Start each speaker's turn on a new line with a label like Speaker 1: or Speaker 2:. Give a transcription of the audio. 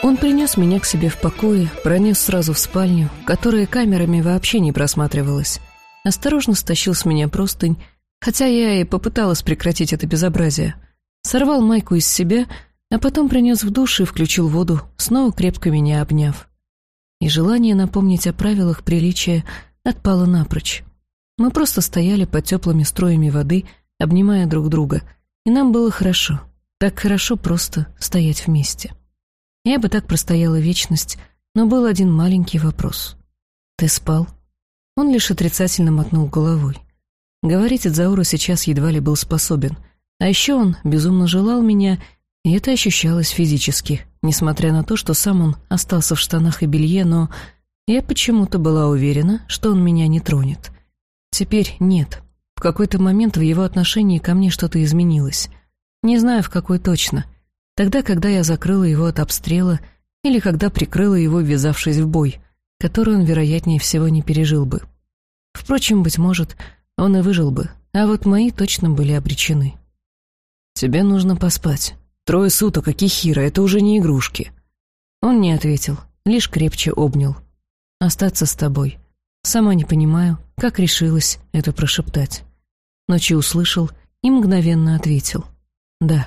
Speaker 1: Он принес меня к себе в покое, пронес сразу в спальню, которая камерами вообще не просматривалась. Осторожно стащил с меня простынь, хотя я и попыталась прекратить это безобразие. Сорвал майку из себя, а потом принес в душ и включил воду, снова крепко меня обняв. И желание напомнить о правилах приличия отпало напрочь. Мы просто стояли под теплыми строями воды, обнимая друг друга, и нам было хорошо. Так хорошо просто стоять вместе. Я бы так простояла вечность, но был один маленький вопрос. «Ты спал?» Он лишь отрицательно мотнул головой. Говорить Эдзауру сейчас едва ли был способен. А еще он безумно желал меня, и это ощущалось физически, несмотря на то, что сам он остался в штанах и белье, но я почему-то была уверена, что он меня не тронет. Теперь нет. В какой-то момент в его отношении ко мне что-то изменилось. Не знаю, в какой точно. Тогда, когда я закрыла его от обстрела, или когда прикрыла его, ввязавшись в бой, который он, вероятнее всего, не пережил бы. Впрочем, быть может, он и выжил бы, а вот мои точно были обречены. «Тебе нужно поспать. Трое суток, а Кихира, это уже не игрушки». Он не ответил, лишь крепче обнял. «Остаться с тобой. Сама не понимаю, как решилась это прошептать». Ночи услышал и мгновенно ответил. «Да».